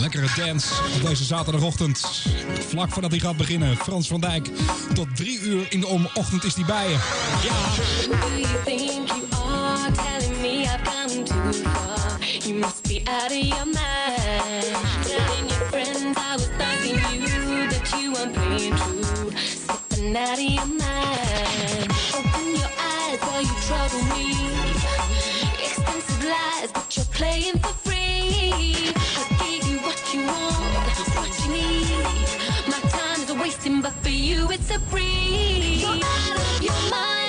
Lekkere dance op deze zaterdagochtend. Vlak voordat hij gaat beginnen. Frans van Dijk. Tot drie uur in de ochtend is hij bij je. Ja. Do you think you are telling me I've gone too far? You must be out of your mind. Telling your friends I was thugging you, that you weren't playing true. Slipping out of your mind. Open your eyes, girl, you trouble me. Expensive lies, but you're playing It's it breeze. You're out of your mind.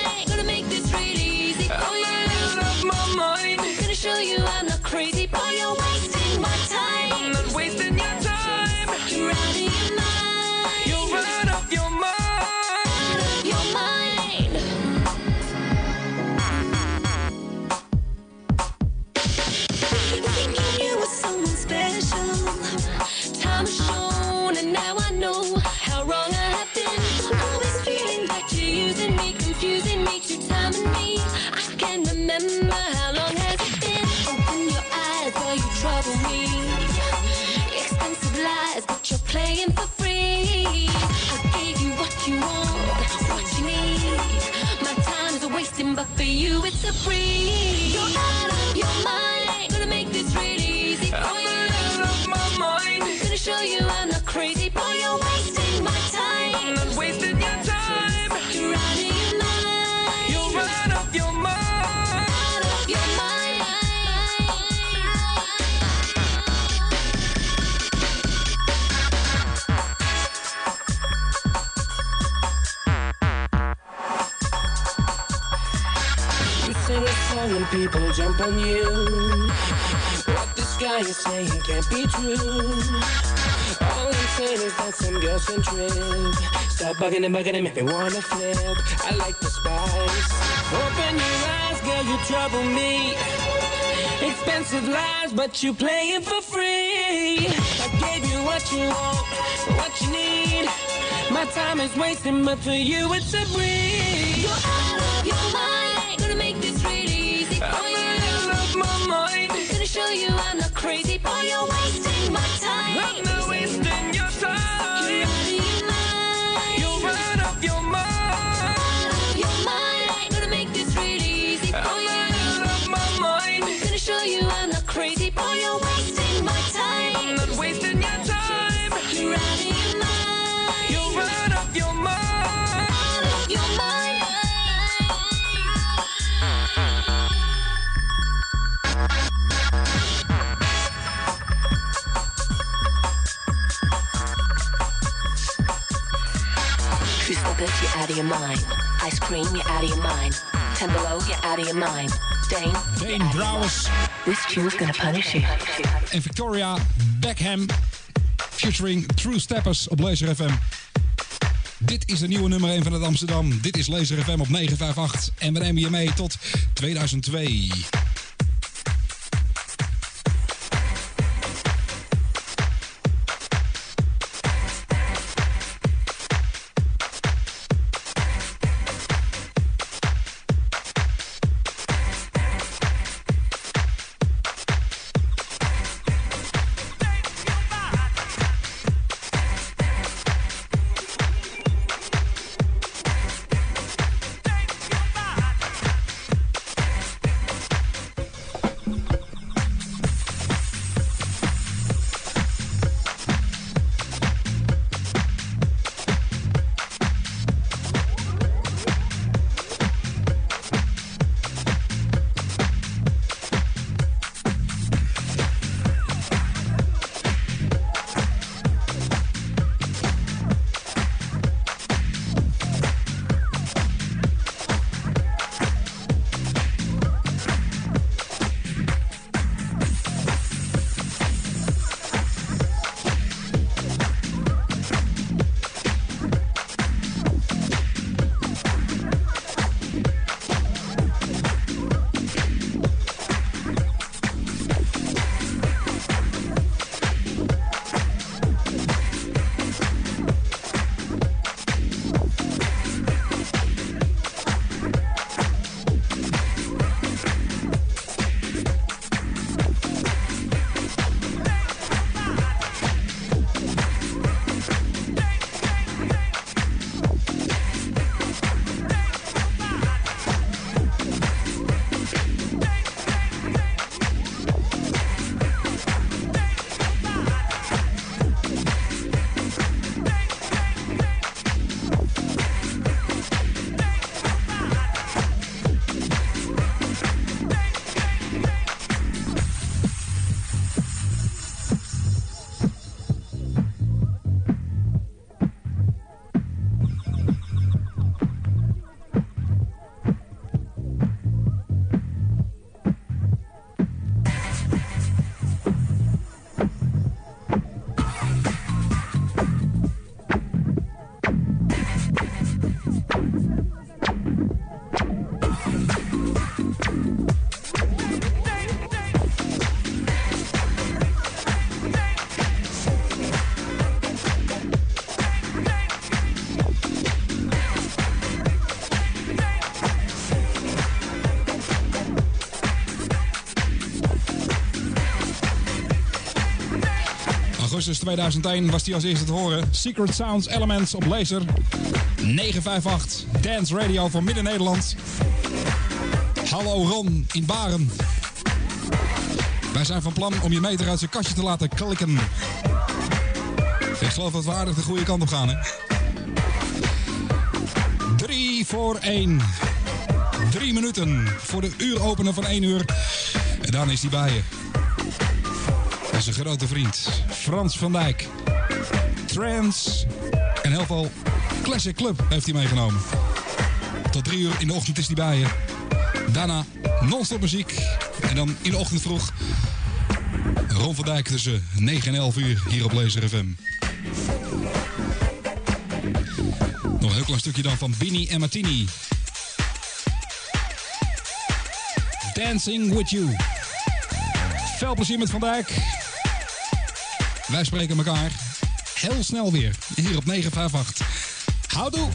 On you. What this guy is saying can't be true. All I'm saying is that some girls can trip. Stop bugging and bugging and make me wanna flip. I like the spice. Open your eyes, girl, you trouble me. Expensive lies, but you play it for free. I gave you what you want, what you need. My time is wasting, but for you it's a breeze. You're out of your mind. Gonna make this really easy uh, my mind. Gonna show you I'm not crazy, boy. You're wasting my time. I'm not wasting mind. Ice cream, you're out of your mind. Ten below, you're out of your mind. Dane, Dane Brouwers this tune's gonna punish you. en Victoria Beckham. Featuring True Steppers op Laser FM. Dit is de nieuwe nummer 1 van het Amsterdam. Dit is Laser FM op 958. En we nemen je mee tot 2002. Augustus 2001 was die als eerste te horen. Secret Sounds Elements op Laser. 958 Dance Radio voor Midden-Nederland. Hallo Ron in Baren. Wij zijn van plan om je meter uit zijn kastje te laten klikken. Ik geloof dat we aardig de goede kant op gaan, hè? 3 voor 1. Drie minuten voor de uur openen van 1 uur. En dan is hij bij je. Is een grote vriend. Frans van Dijk. Trance en heel veel Classic Club heeft hij meegenomen. Tot drie uur in de ochtend is hij bij je. Daarna non-stop muziek. En dan in de ochtend vroeg Ron van Dijk tussen 9 en 11 uur hier op Laser FM. Nog een heel klein stukje dan van Bini en Martini. Dancing with you. Veel plezier met Van Dijk. Wij spreken elkaar heel snel weer. Hier op 958. Houdoe!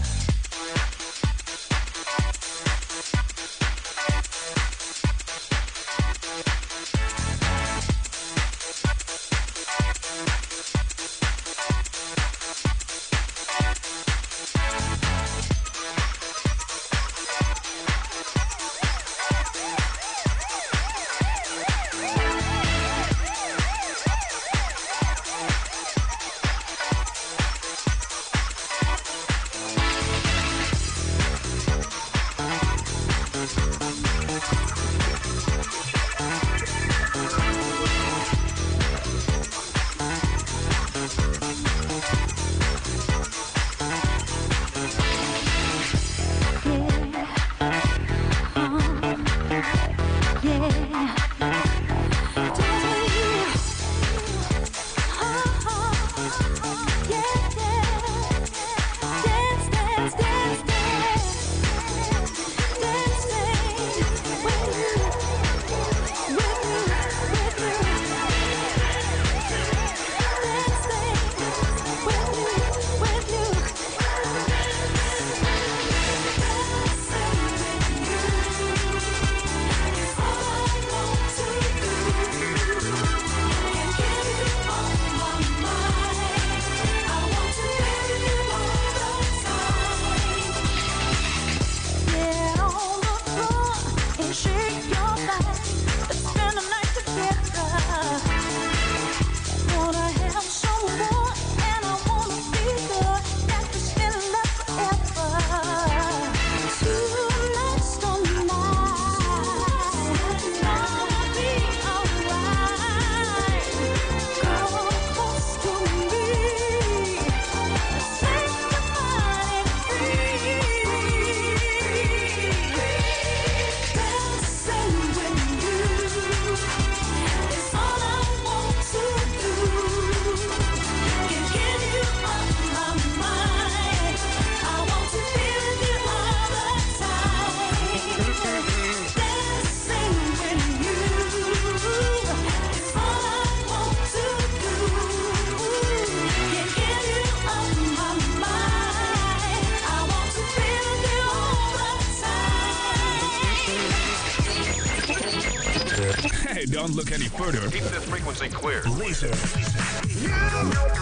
Keep this frequency clear. Laser. She's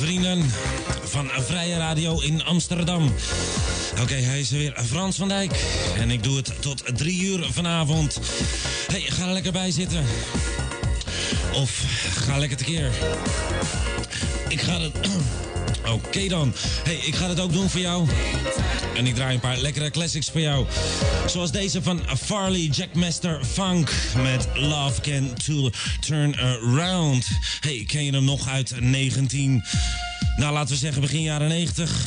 vrienden van Vrije Radio in Amsterdam. Oké, hij is er weer Frans van Dijk. En ik doe het tot drie uur vanavond. hey, ga er lekker bij zitten. Of ga lekker tekeer. Ik ga het... Oké dan. hey, ik ga het ook doen voor jou. En ik draai een paar lekkere classics voor jou. Zoals deze van Farley Jackmaster Funk met Love Can to Turn Around. Hey, ken je hem nog uit 19... Nou, laten we zeggen begin jaren 90.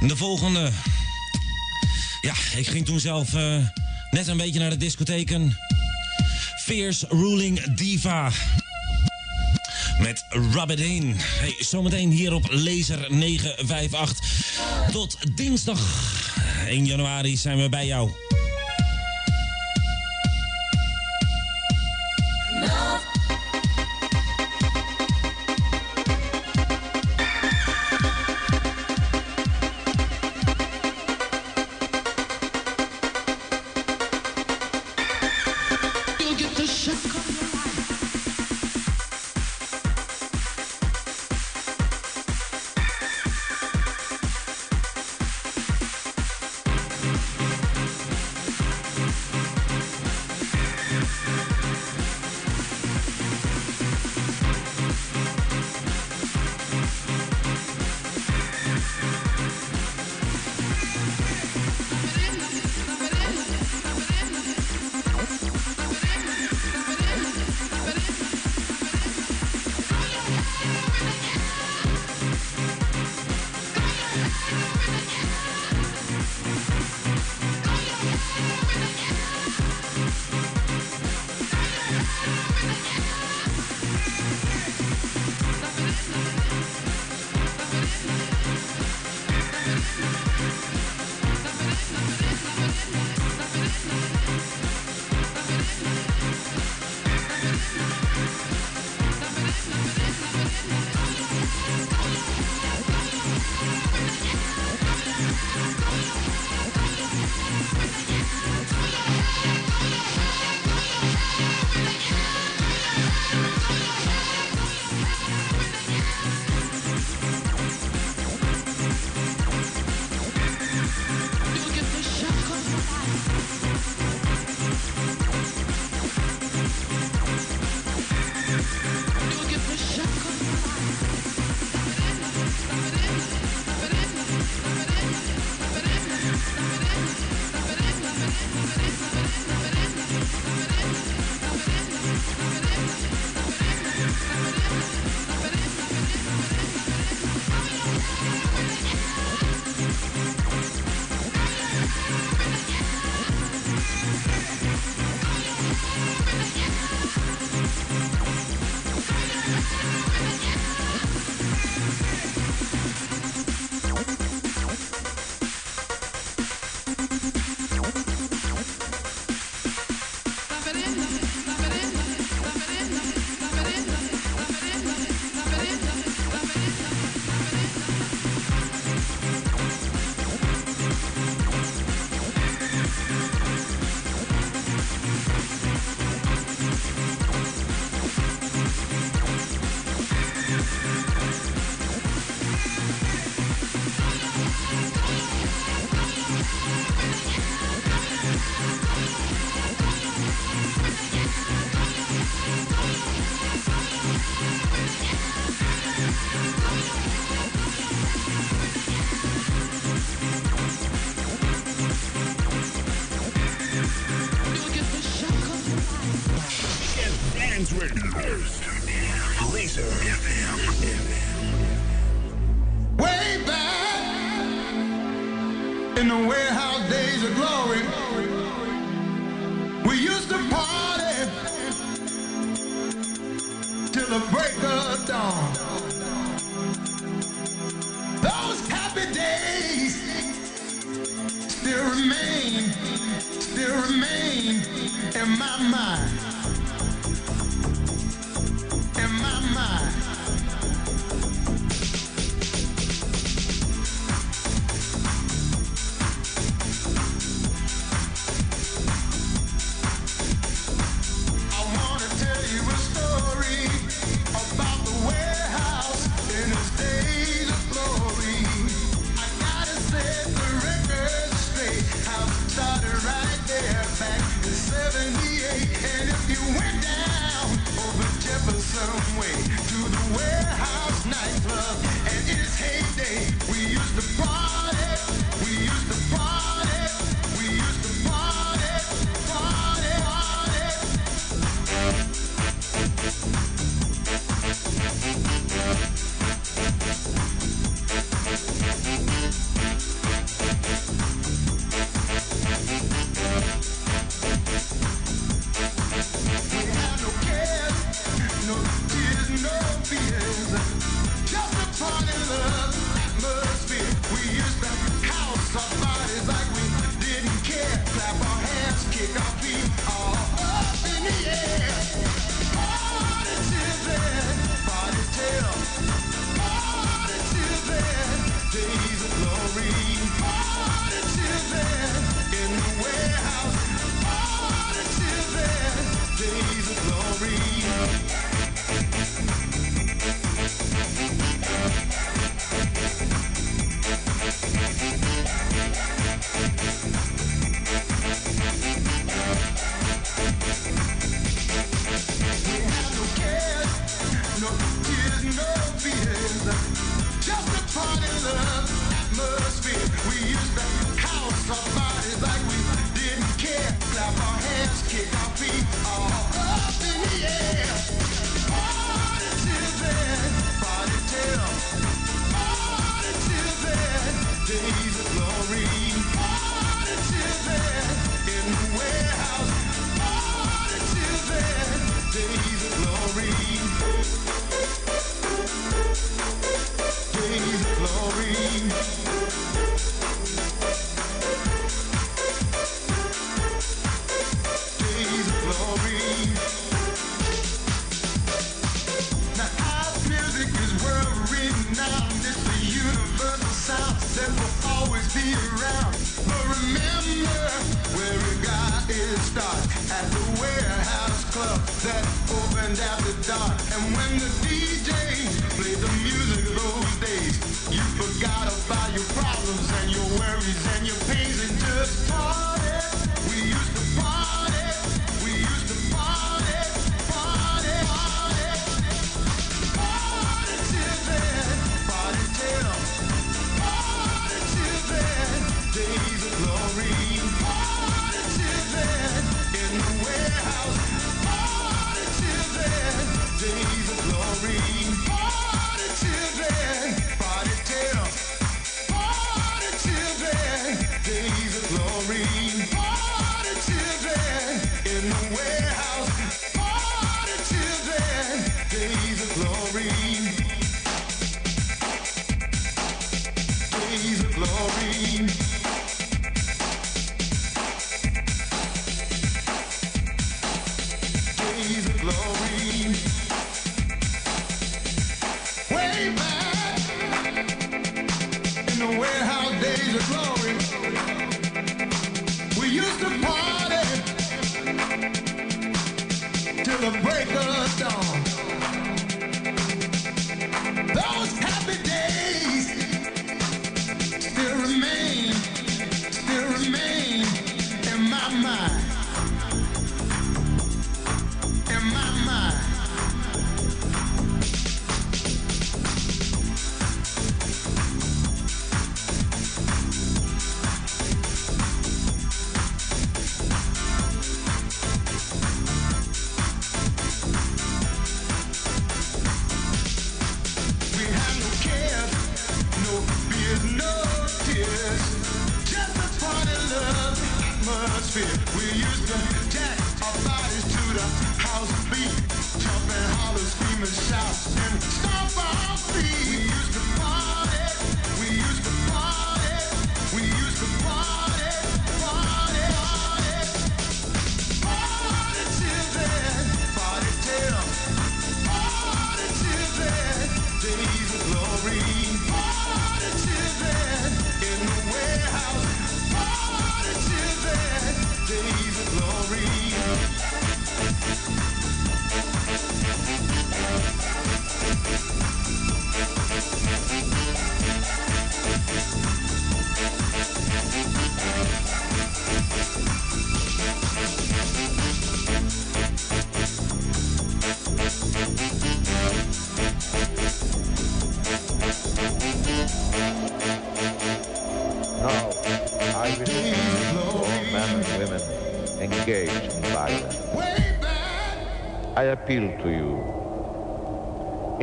De volgende. Ja, ik ging toen zelf eh, net een beetje naar de discotheken. Fierce Ruling Diva. Rub It In. Hey, zometeen hier op Laser 958. Tot dinsdag 1 januari zijn we bij jou.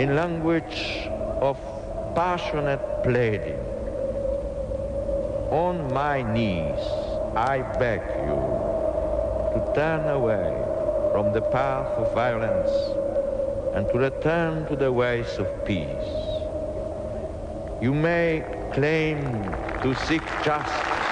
in language of passionate pleading. On my knees, I beg you to turn away from the path of violence and to return to the ways of peace. You may claim to seek justice.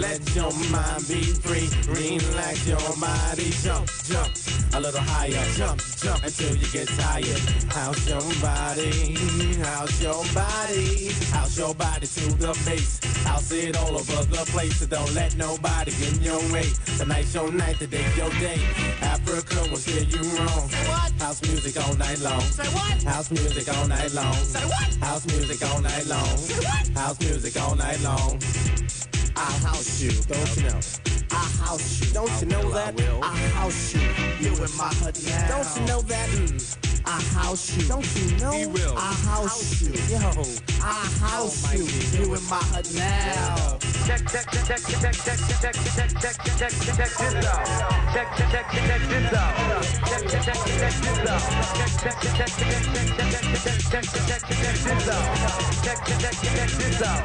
Let your mind be free. Relax your body. Jump, jump. A little higher. Jump, jump until you get tired. House your body. House your body. House your body to the base. House it all over the place. So don't let nobody get in your way. Tonight's your night. Today's your day. Africa will steer you wrong. Say what? House music all night long. Say what? House music all night long. Say what? House music all night long. Say what? House music all night long. House you, don't you know? I'll house you, don't you know that? I'll house you, you in my now. Don't you know that? Mm. Mm. I'll house you, don't you know? He will. I'll house you, yo. I'll house you, you in my hut now. Check, check, check, check, check, check, check, check, check, check, check, check this out. Check, check, check, check this out. Check, check, check, check this out. Check, check, check, check, check, check, check, check, check, check, check this out. Check, check, check, check this out.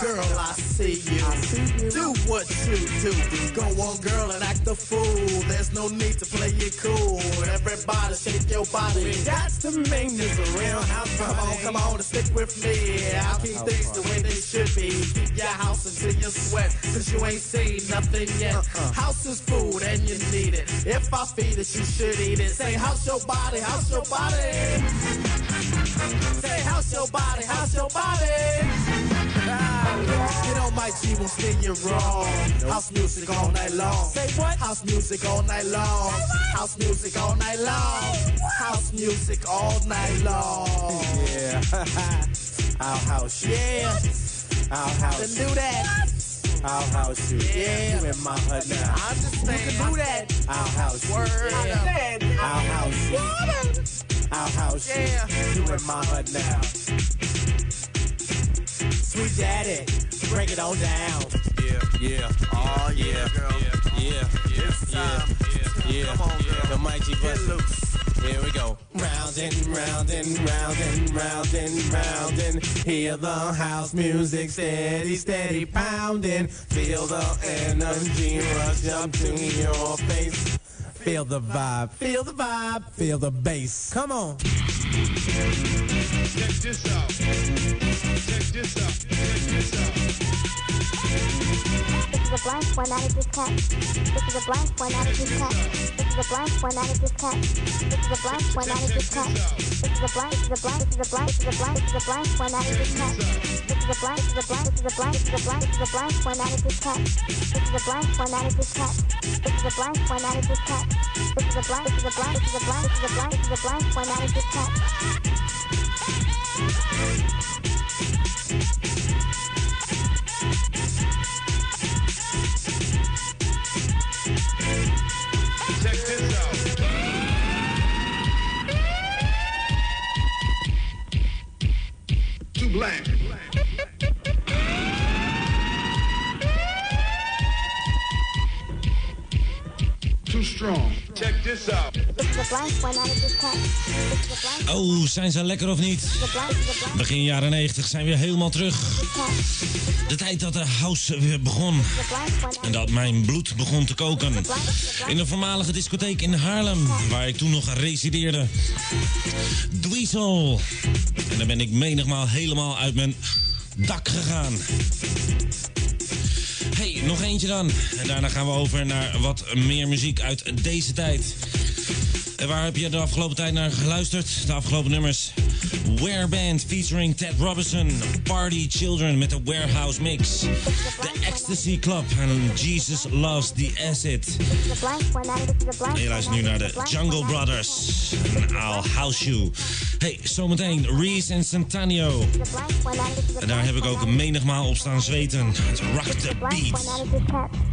Girl, I see you. Do what you do. Go on, girl, and act a fool. There's no need to play it cool. Everybody shake your body. That's the maintenance around house. Come on, come on, and stick with me. I'll keep things the way they should be. Keep your house until you sweat, cause you ain't seen nothing yet. Uh-uh. House is food and you need it. If I feed it, you should eat it. Say, house your body, house your body. Say, house your body, house your body. You know my G will steer you wrong. House music all night long. Say what? House music all night long. House music all night long. House music all night long. Yeah. I'll house you. Yeah. I'll house you. do that. I'll house you. Yeah. You in my hut now. I understand. You can do that. I'll house you. Word. Yeah. I'll house you. I'll house you. You in my hut now. Sweet daddy, break it on down. Yeah, yeah, oh yeah, girl. yeah, yeah, yeah, yeah, yeah. Come on, girl. The Mike G Get loose. Here we go. Round and round and round and round and round and hear the house music steady, steady pounding. Feel the energy rush up to your face. Feel the vibe, feel the vibe, feel the bass. Come on. Check this out. This is a blank out of this is a blank one out of this is a blank out of this is a blank one out of this is a blank, this is a blank, this is a blank, this is a blank, this is a blank one out of this is a blank, this is a blank, this is a blank, this is a blank, this is a blank one out of this is a blank out of this is a blank out of this is a blank, this is a blank, this is a blank, this is a blank, this is a blank one out black. Too strong. Check this out. Oh, zijn ze lekker of niet? Begin jaren 90 zijn we helemaal terug. De tijd dat de house weer begon. En dat mijn bloed begon te koken. In een voormalige discotheek in Haarlem, waar ik toen nog resideerde. Dweezil. En daar ben ik menigmaal helemaal uit mijn dak gegaan. Hey, nog eentje dan. En daarna gaan we over naar wat meer muziek uit deze tijd. Waar heb je de afgelopen tijd naar geluisterd? De afgelopen nummers? Ware Band featuring Ted Robinson. Party Children met de Warehouse Mix. The Ecstasy Club en Jesus Loves the Acid. En je nu naar de Jungle Brothers. En I'll House. Hey, zometeen Reese en Centanio. En daar heb ik ook menigmaal op staan zweten. Het Rock the Beat.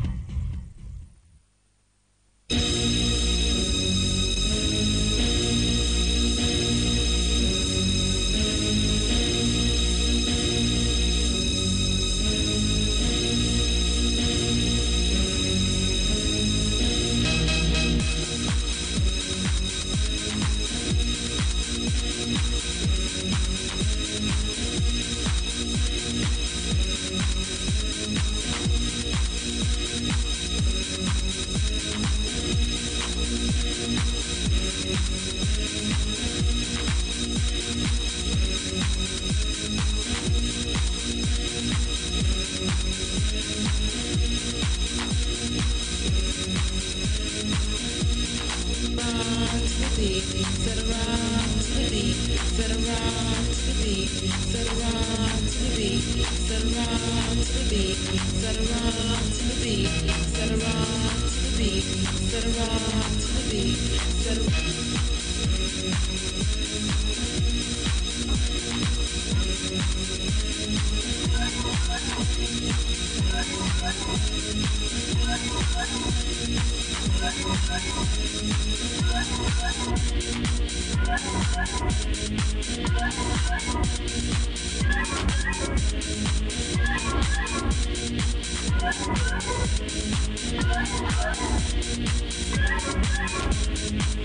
Sit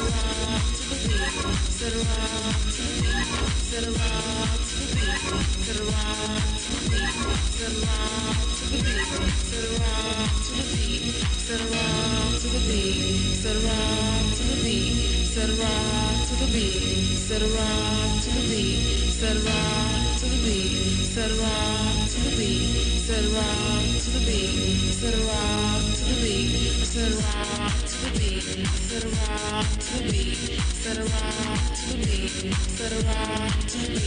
around, sit around, sit around. set rock to the beat, set rock to the beat, Set around to the beat, set around to the beat, set around to the beat, set around to the beat.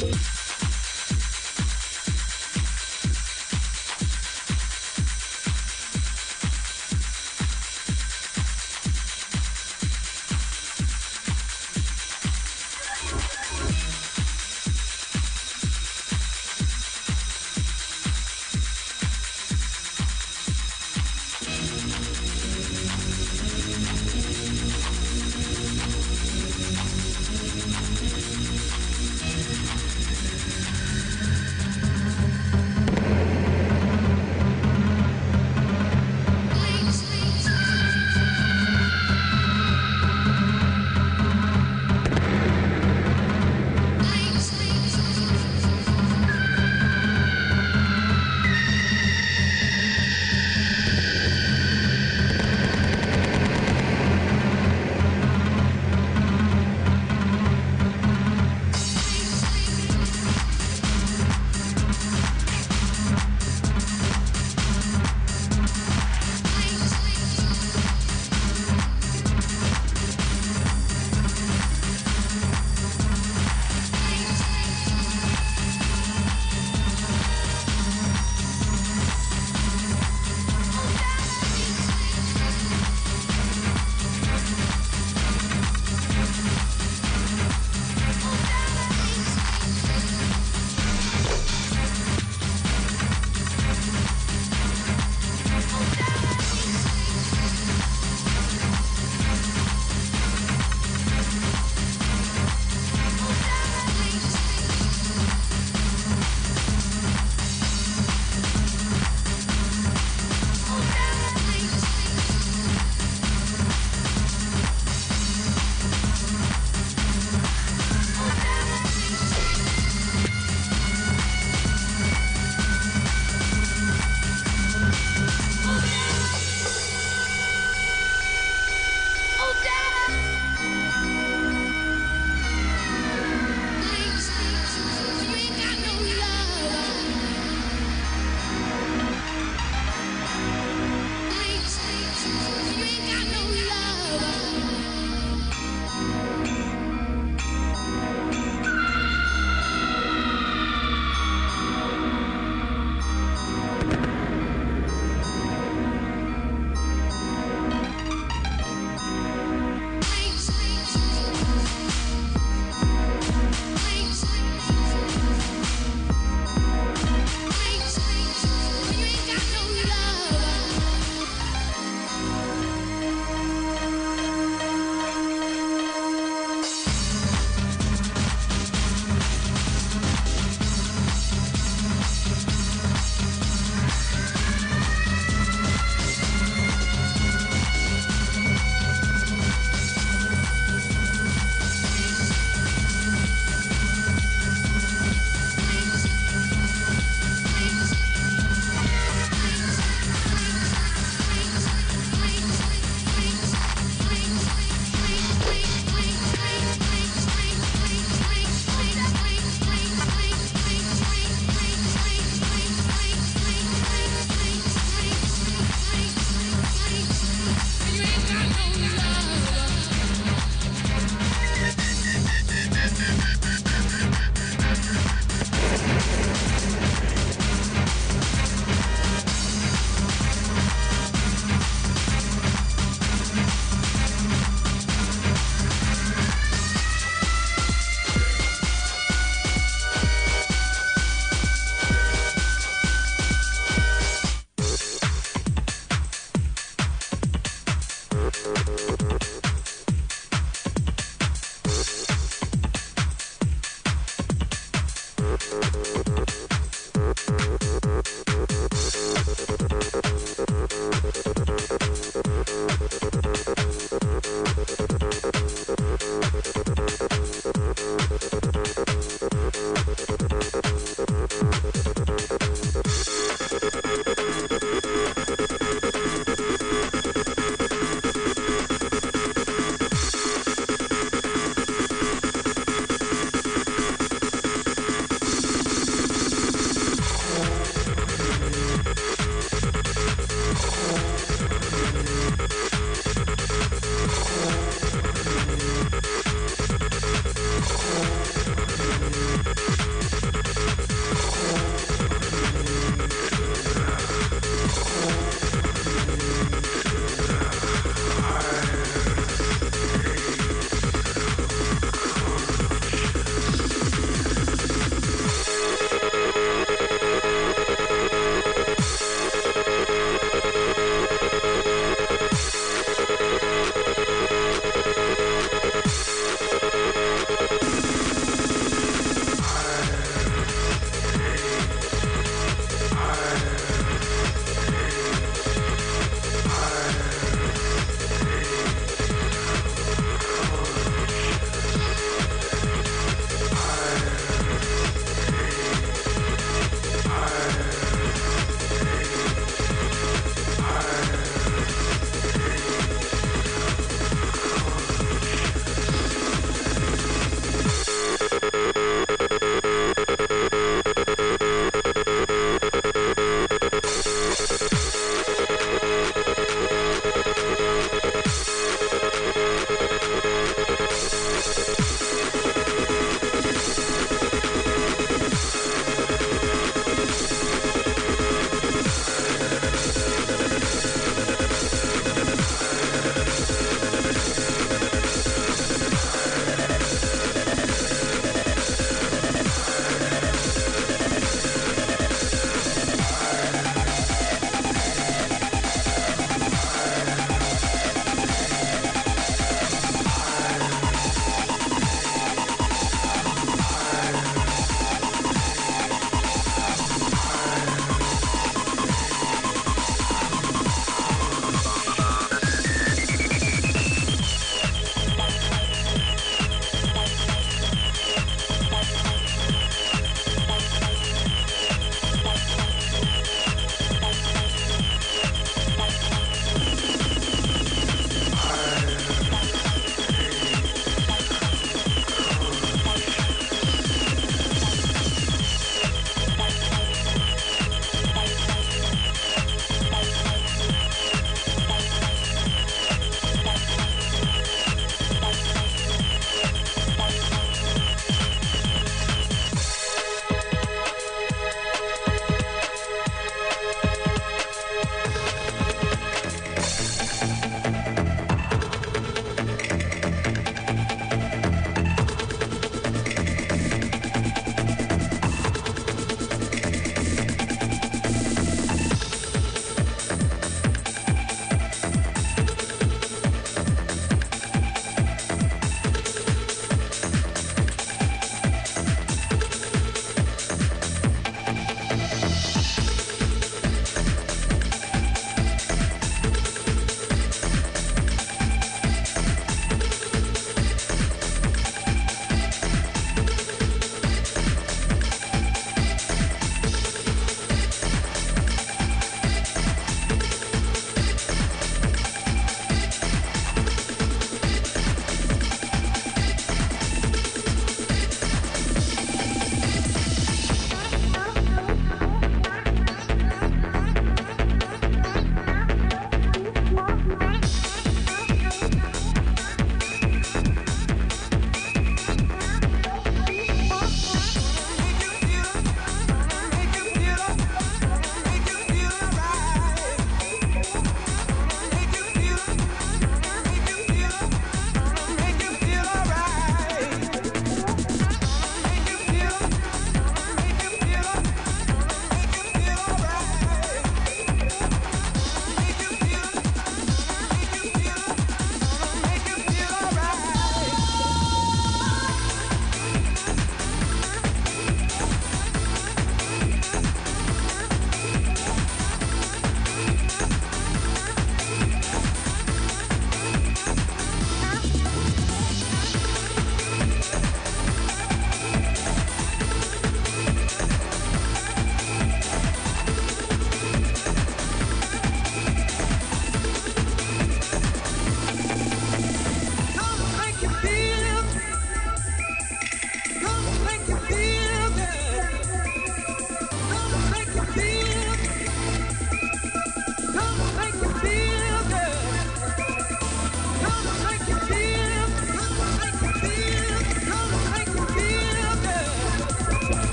Thank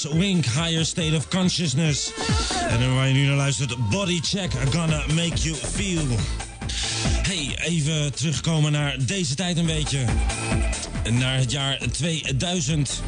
Wink, Higher State of Consciousness. En dan waar je nu naar luistert, Body Check, Gonna Make You Feel. Hey, even terugkomen naar deze tijd een beetje. Naar het jaar 2000.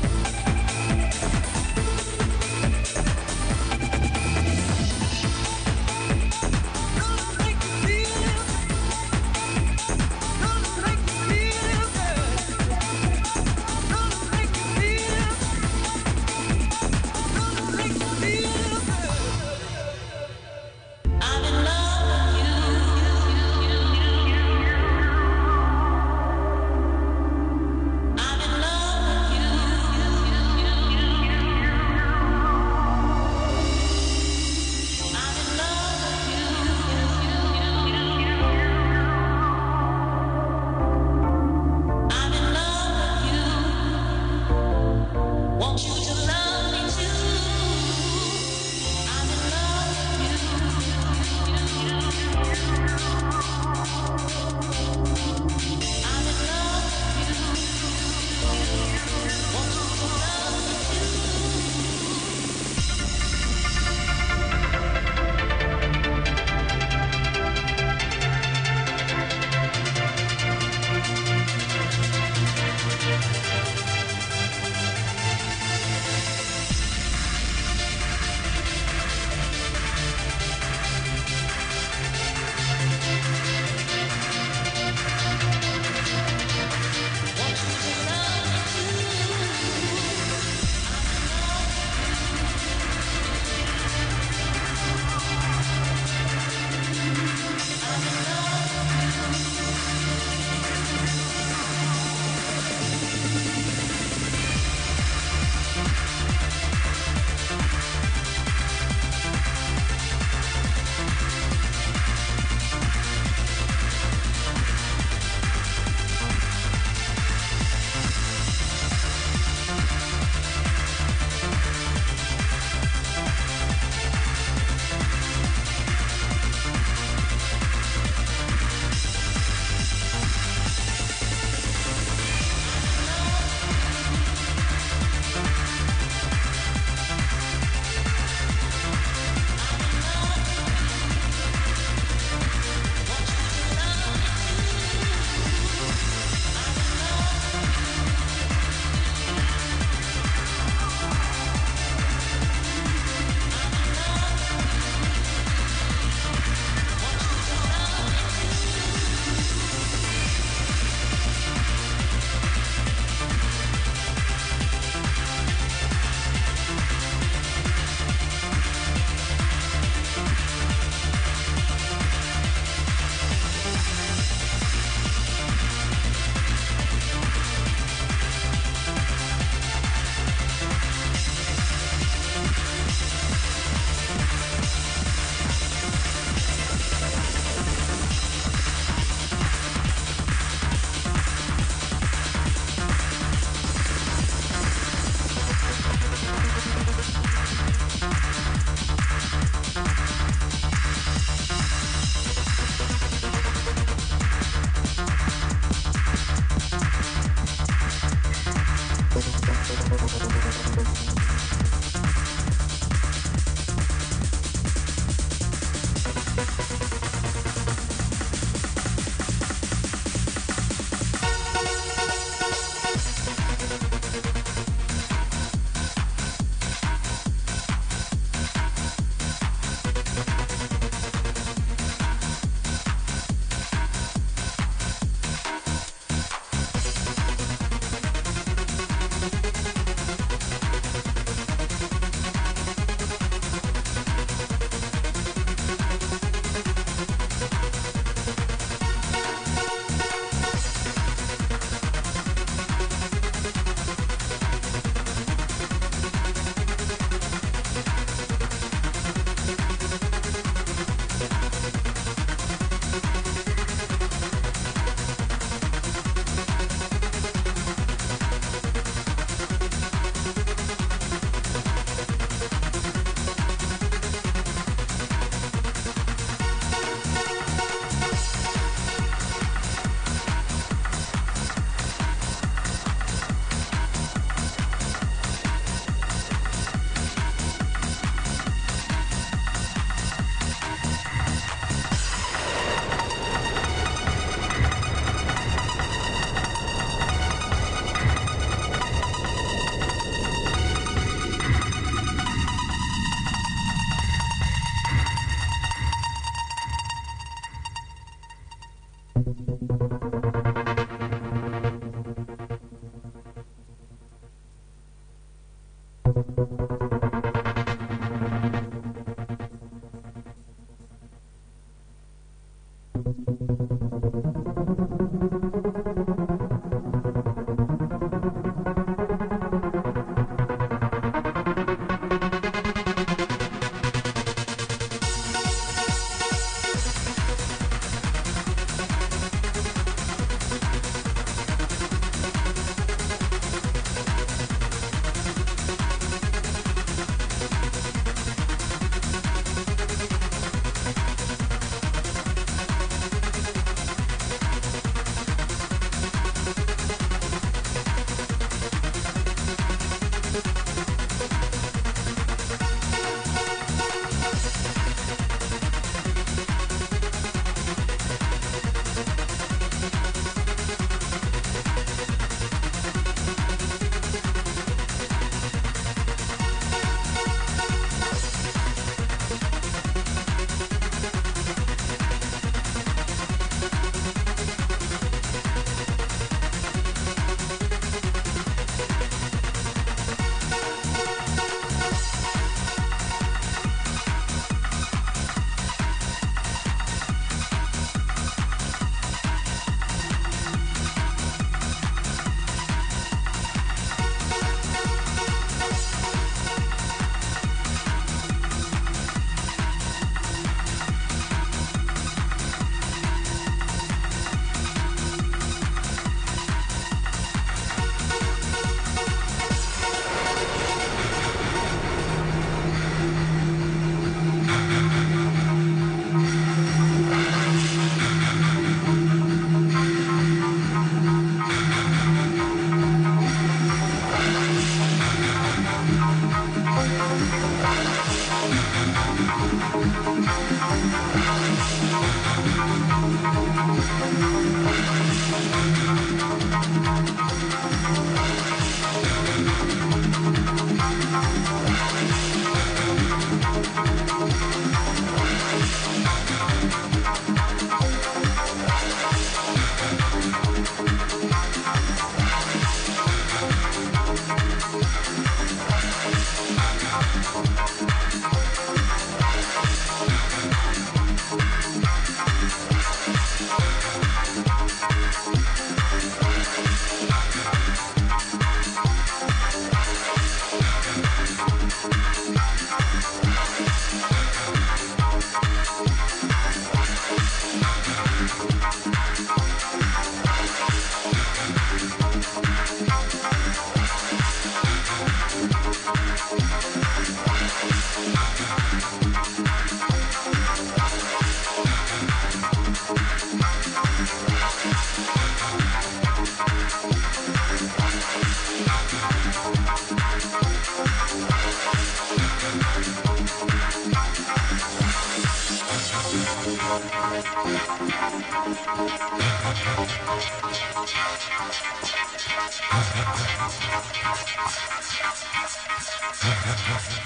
Ha ha ha ha.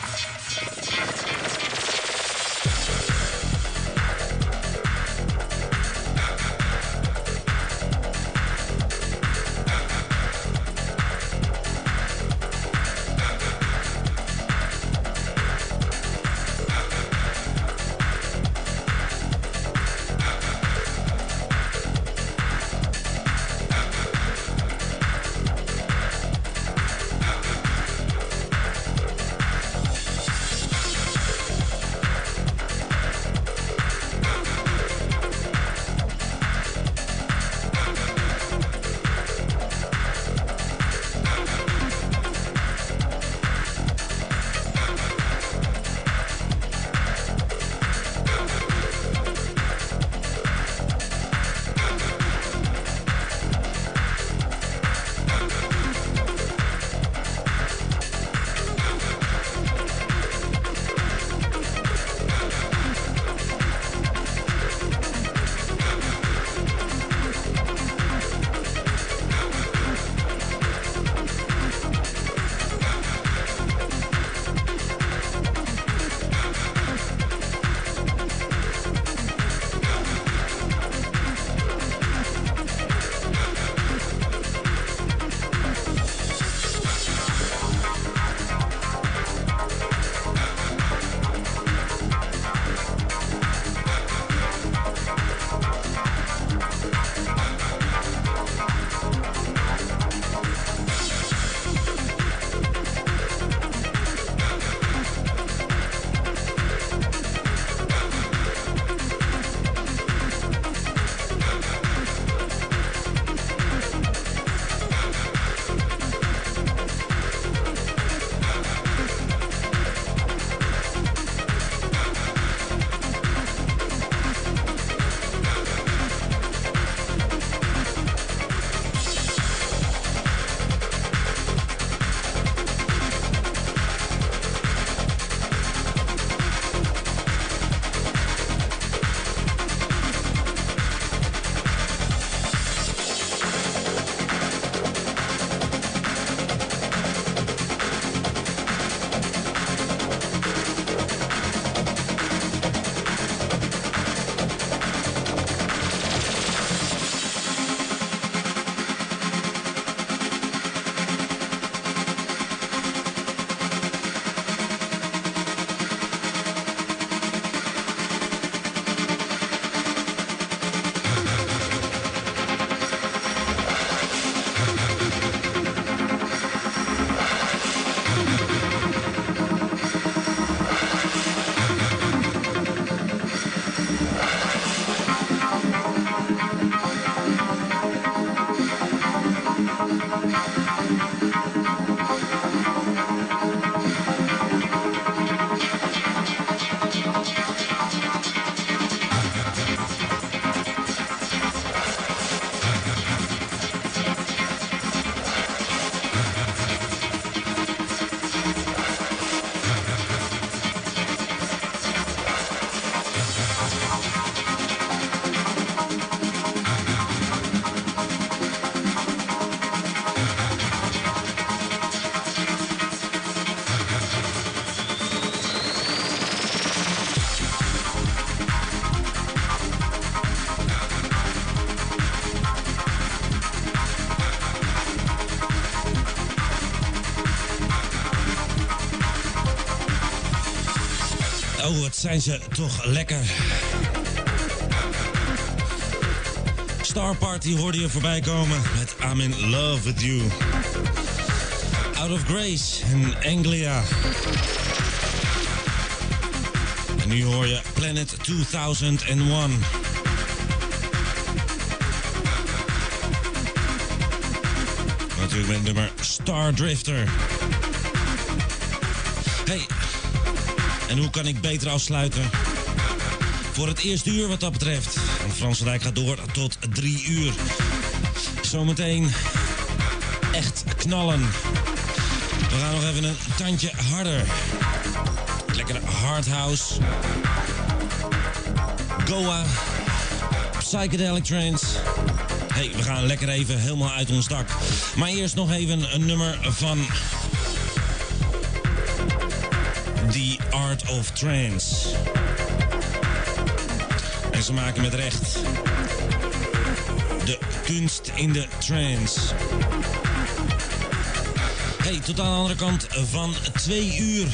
Zijn ze toch lekker. Star Party hoorde je voorbij komen met I'm in love with you. Out of Grace en Anglia. En nu hoor je Planet 2001. Natuurlijk met nummer Star Drifter. Hey, en hoe kan ik beter afsluiten? Voor het eerste uur wat dat betreft. Want Frans Dijk gaat door tot drie uur. Zometeen echt knallen. We gaan nog even een tandje harder. Lekkere hardhouse. Goa. Psychedelic trance. Hey, we gaan lekker even helemaal uit ons dak. Maar eerst nog even een nummer van... Of Trance. En ze maken met recht de kunst in de trance. Hey, tot aan de andere kant van twee uur.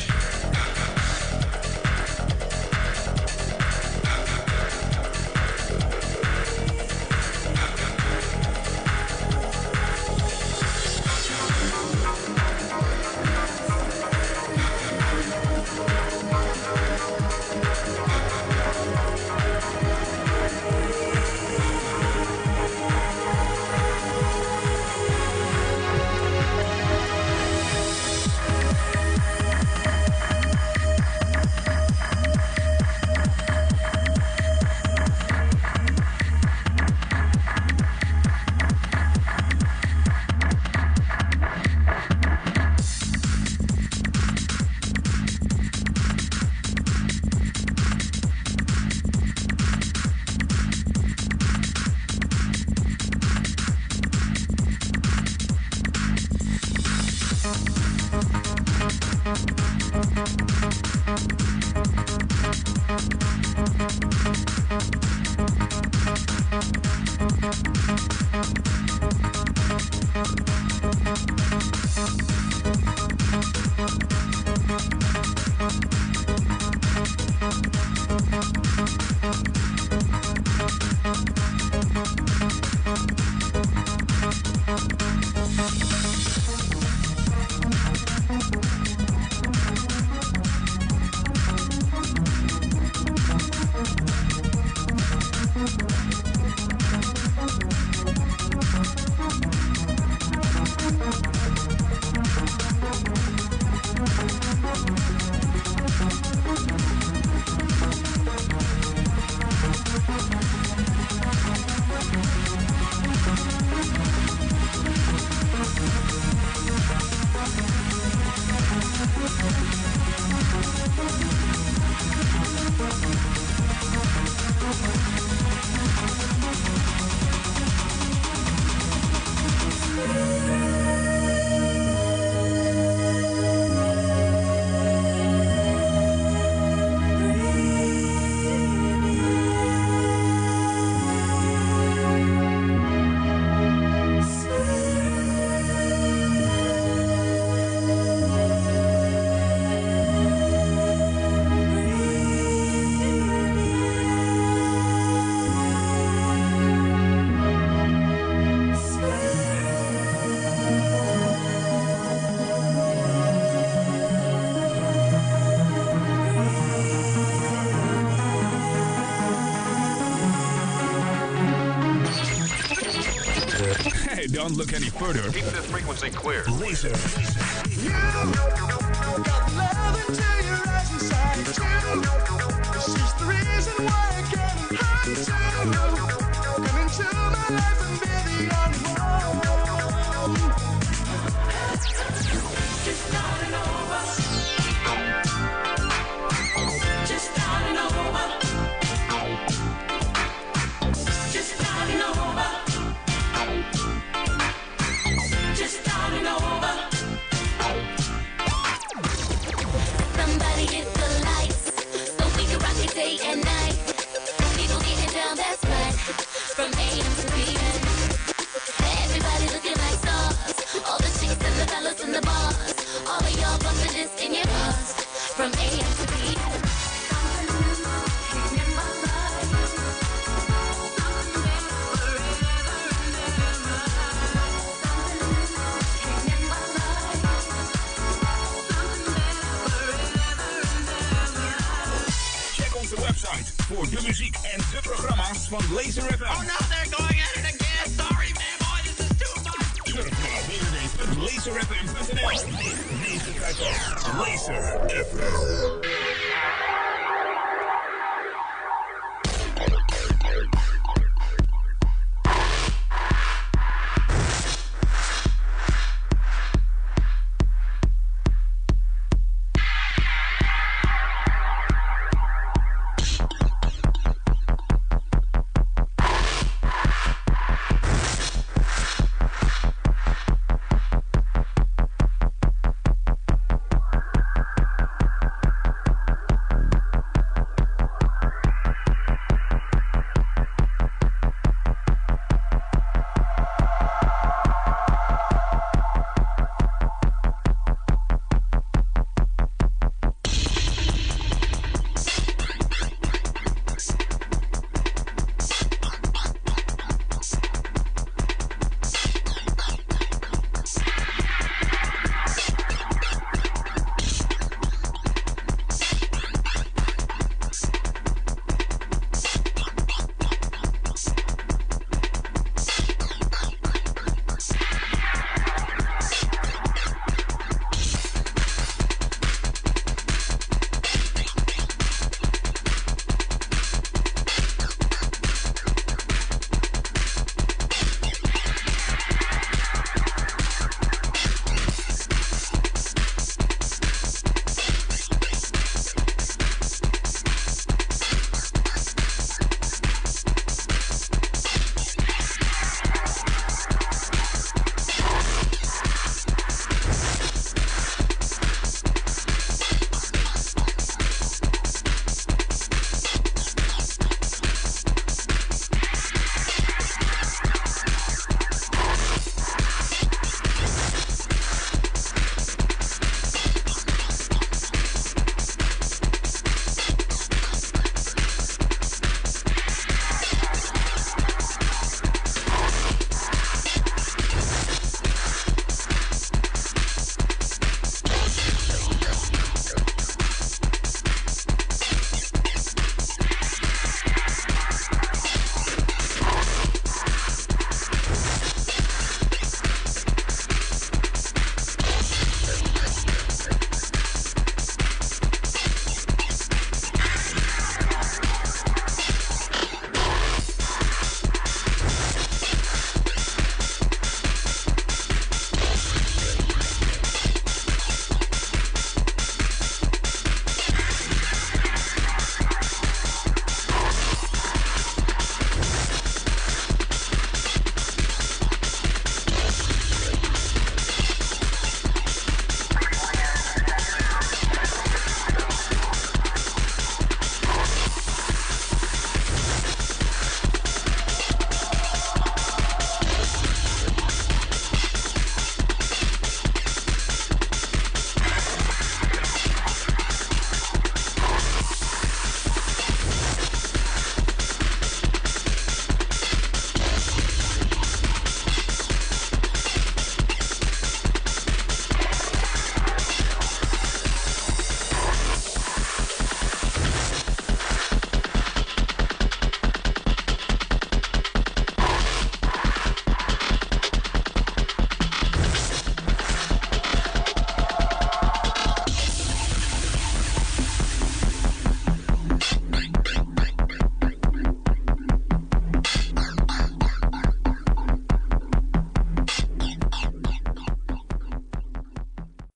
Don't look any further. Keep this frequency clear. Laser. Just